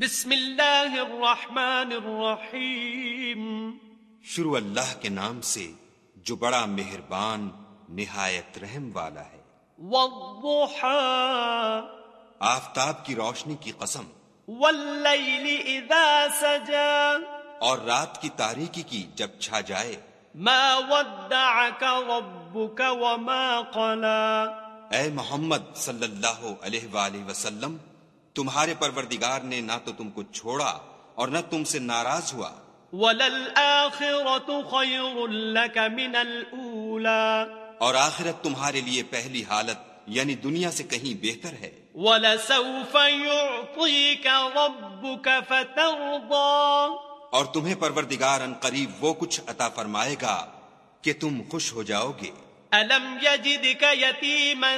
بسم اللہ الرحمن الرحیم۔ شروع اللہ کے نام سے جو بڑا مہربان نہایت رحم والا ہے۔ والضحا۔ آفتاب کی روشنی کی قسم۔ واللیل اذا سجا۔ اور رات کی تاریکی کی جب چھا جائے۔ ما ودعك ربك وما قلا۔ اے محمد صلی اللہ علیہ وآلہ وسلم تمہارے پروردگار نے نہ تو تم کو چھوڑا اور نہ تم سے ناراض ہوا۔ وَلَلْآخِرَةُ خَيْرٌ لَكَ مِنَ الْأُولَى۔ اور آخرت تمہارے لیے پہلی حالت یعنی دنیا سے کہیں بہتر ہے۔ وَلَسَوْفَ يُعْطِيكَ رَبُّكَ فَتَرْضَى۔ اور تمہیں پروردگار ان قریب وہ کچھ عطا فرمائے گا کہ تم خوش ہو جاؤ گے۔ أَلَمْ يَجِدْكَ يَتِيمًا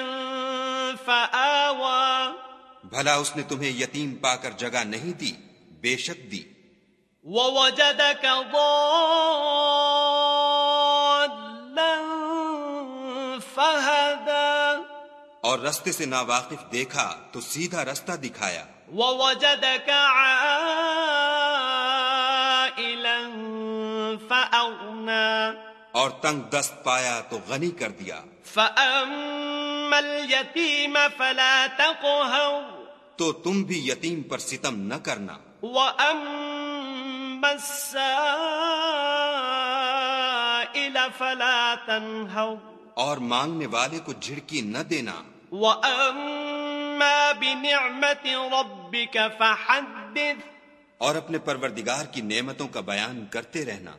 فَآوَى۔ بھلا اس نے تمہیں یتیم پا کر جگہ نہیں دی بے شک دی۔ وَوَجَدَكَ ضَالًّا فَهَدَى اور رستے سے ناواقف دیکھا تو سیدھا رستہ دکھایا۔ وَوَجَدَكَ عَائِلًا فَأَغْنَى اور تنگ دست پایا تو غنی کر دیا۔ فَأَمَّا الْيَتِيمَ فَلَا تَقْهَرْ تو تم بھی یتیم پر ستم نہ کرنا۔ وَأَمَّا السَّائِلَ فَلَا تَنْهَرْ اور مانگنے والے کو جھڑکی نہ دینا۔ وَأَمَّا بِنِعْمَةِ رَبِّكَ فَحَدِّثْ اور اپنے پروردگار کی نعمتوں کا بیان کرتے رہنا۔